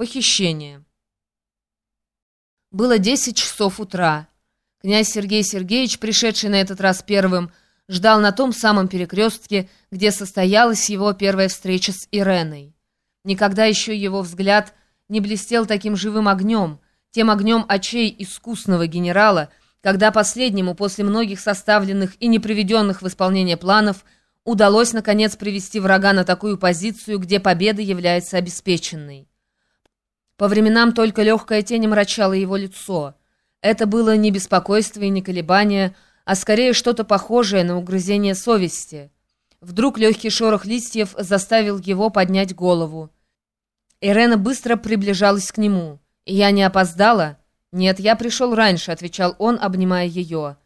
Похищение. Было десять часов утра. Князь Сергей Сергеевич, пришедший на этот раз первым, ждал на том самом перекрестке, где состоялась его первая встреча с Иреной. Никогда еще его взгляд не блестел таким живым огнем, тем огнем очей искусного генерала, когда последнему после многих составленных и не приведенных в исполнение планов удалось наконец привести врага на такую позицию, где победа является обеспеченной. По временам только легкая тень мрачала его лицо. Это было не беспокойство и не колебание, а скорее что-то похожее на угрызение совести. Вдруг легкий шорох листьев заставил его поднять голову. Ирена быстро приближалась к нему. «Я не опоздала?» «Нет, я пришел раньше», — отвечал он, обнимая ее.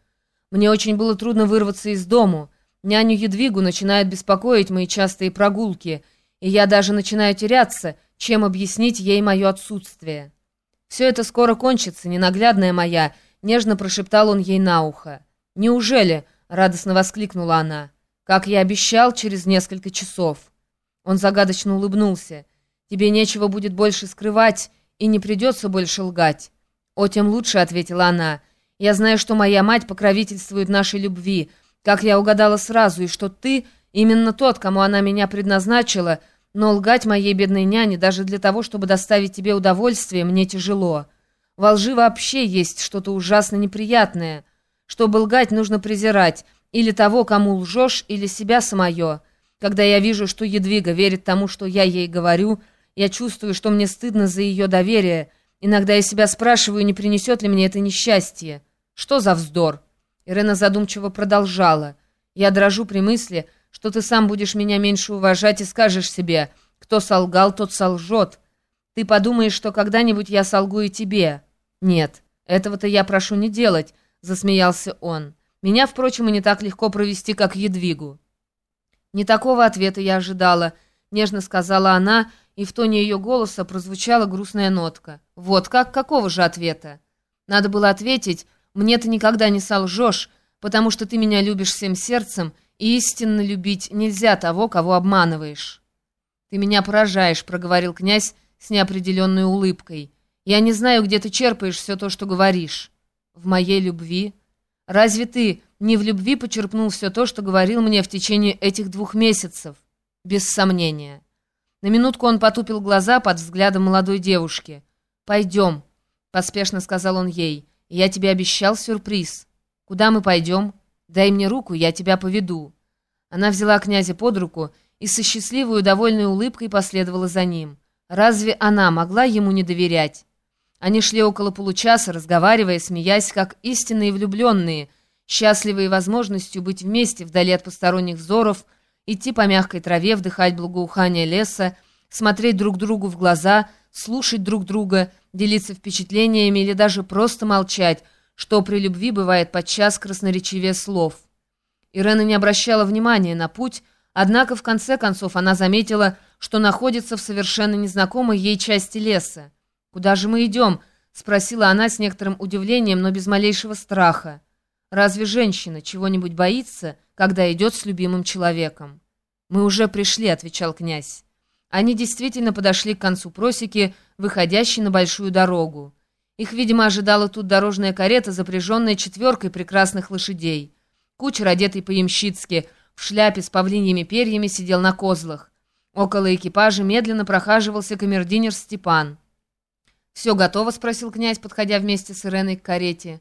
«Мне очень было трудно вырваться из дому. Няню Едвигу начинают беспокоить мои частые прогулки, и я даже начинаю теряться, чем объяснить ей мое отсутствие. «Все это скоро кончится, ненаглядная моя», — нежно прошептал он ей на ухо. «Неужели?» — радостно воскликнула она. «Как я обещал, через несколько часов». Он загадочно улыбнулся. «Тебе нечего будет больше скрывать, и не придется больше лгать». «О, тем лучше», — ответила она. «Я знаю, что моя мать покровительствует нашей любви, как я угадала сразу, и что ты именно тот, кому она меня предназначила, — но лгать моей бедной няне даже для того, чтобы доставить тебе удовольствие, мне тяжело. Во лжи вообще есть что-то ужасно неприятное. Чтобы лгать, нужно презирать или того, кому лжешь, или себя самое. Когда я вижу, что Едвига верит тому, что я ей говорю, я чувствую, что мне стыдно за ее доверие. Иногда я себя спрашиваю, не принесет ли мне это несчастье. Что за вздор? Ирена задумчиво продолжала. Я дрожу при мысли, что ты сам будешь меня меньше уважать и скажешь себе, кто солгал, тот солжет. Ты подумаешь, что когда-нибудь я солгу и тебе. Нет, этого-то я прошу не делать, засмеялся он. Меня, впрочем, и не так легко провести, как Едвигу. Не такого ответа я ожидала, нежно сказала она, и в тоне ее голоса прозвучала грустная нотка. Вот как, какого же ответа? Надо было ответить, мне ты никогда не солжешь, потому что ты меня любишь всем сердцем, Истинно любить нельзя того, кого обманываешь. Ты меня поражаешь, проговорил князь с неопределенной улыбкой. Я не знаю, где ты черпаешь все то, что говоришь. В моей любви. Разве ты не в любви почерпнул все то, что говорил мне в течение этих двух месяцев? Без сомнения. На минутку он потупил глаза под взглядом молодой девушки. «Пойдем», — поспешно сказал он ей. «Я тебе обещал сюрприз. Куда мы пойдем?» «Дай мне руку, я тебя поведу». Она взяла князя под руку и со счастливой довольной улыбкой последовала за ним. Разве она могла ему не доверять? Они шли около получаса, разговаривая, смеясь, как истинные влюбленные, счастливые возможностью быть вместе вдали от посторонних взоров, идти по мягкой траве, вдыхать благоухание леса, смотреть друг другу в глаза, слушать друг друга, делиться впечатлениями или даже просто молчать, что при любви бывает подчас красноречивее слов. Ирена не обращала внимания на путь, однако в конце концов она заметила, что находится в совершенно незнакомой ей части леса. «Куда же мы идем?» — спросила она с некоторым удивлением, но без малейшего страха. «Разве женщина чего-нибудь боится, когда идет с любимым человеком?» «Мы уже пришли», — отвечал князь. Они действительно подошли к концу просеки, выходящей на большую дорогу. Их, видимо, ожидала тут дорожная карета, запряженная четверкой прекрасных лошадей. Кучер, одетый по-ямщицки, в шляпе с павлиньими перьями, сидел на козлах. Около экипажа медленно прохаживался камердинер Степан. «Все готово?» — спросил князь, подходя вместе с Иреной к карете.